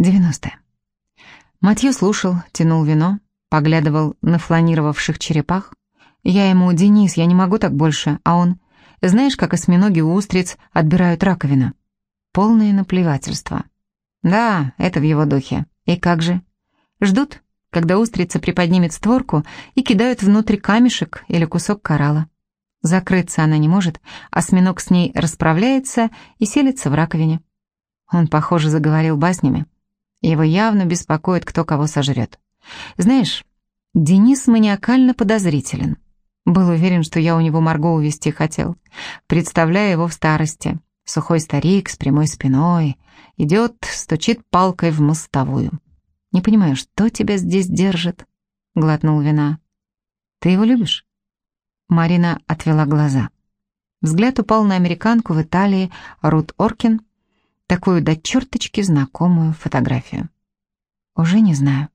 90-е. Матью слушал, тянул вино, поглядывал на фланировавших черепах. Я ему, «Денис, я не могу так больше», а он, «Знаешь, как осьминоги у устриц отбирают раковину?» Полное наплевательство. Да, это в его духе. И как же? Ждут, когда устрица приподнимет створку и кидают внутрь камешек или кусок коралла. Закрыться она не может, осьминог с ней расправляется и селится в раковине. Он, похоже, заговорил баснями. Его явно беспокоит, кто кого сожрет. Знаешь, Денис маниакально подозрителен. Был уверен, что я у него Марго увести хотел. Представляю его в старости. Сухой старик с прямой спиной. Идет, стучит палкой в мостовую. «Не понимаю, что тебя здесь держит?» — глотнул вина. «Ты его любишь?» Марина отвела глаза. Взгляд упал на американку в Италии Рут Оркин, такую до черточки знакомую фотографию. «Уже не знаю».